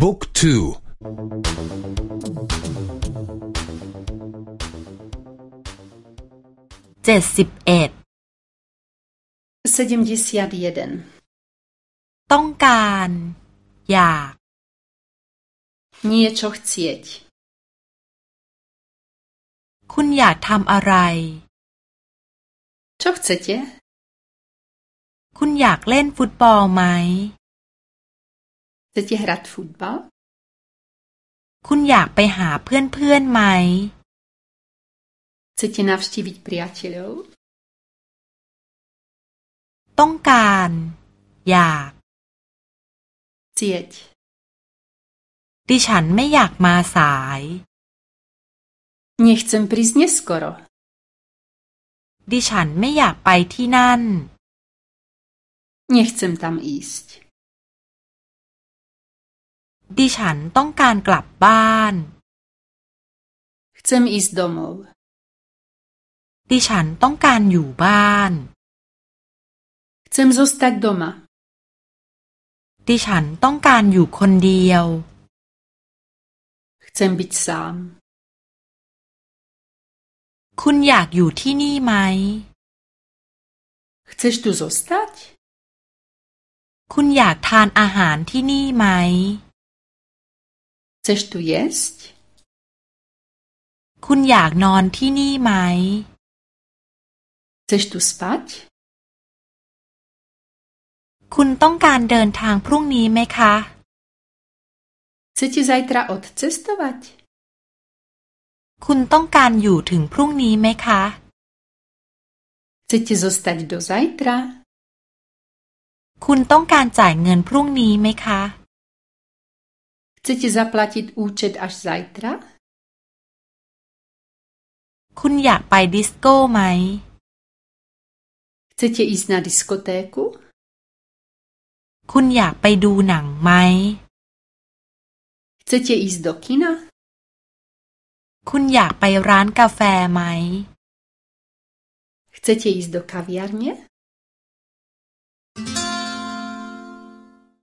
บุ๊กทูเจ็ดสิบเอ็ดต้องการ อยาก niečo chcieť คุณอยากทำอะไร Co chcete คุณอยากเล่นฟุตบอลไหม Chcete hrať futbal คุณอยากไปหาเพื่อนๆไหม Chcete navštíviť priateľov ต้องการ อยาก chcieť ดิฉันไม่อยากมาสาย Nechcem prísť neskoro ดิฉันไม่อยากไปที่นั่น Nechcem tam ísť ดิฉันต้องการกลับบ้าน Chcem ísť domov ดิฉันต้องการอยู่บ้าน Chcem zostať doma ดิฉันต้องการอยู่คนเดียว Chcem byť sám คุณอยากอยู่ที่นี่ไหม Chceš tu zostať คุณอยากทานอาหารที่นี่ไหม Chceš tu jesť คุณอยากนอนที่นี่ไหม Chceš tu spať คุณต้องการเดินทางพรุ่งนี้ไหมคะ Chcete zajtra odcestovať คุณต้องการอยู่ถึงพรุ่งนี้ไหมคะ Chcete zostať do zajtra คุณต้องการจ่ายเงินพรุ่งนี้ไหมคะ Chcete zaplatiť účet až zajtra คุณอยากไปดิสโก้ไหม Chcete ísť na diskotéku คุณอยากไปดูหนังไหม Chcete ísť do kina คุณอยากไปร้านกาแฟไหม Chcete ísť do kaviarne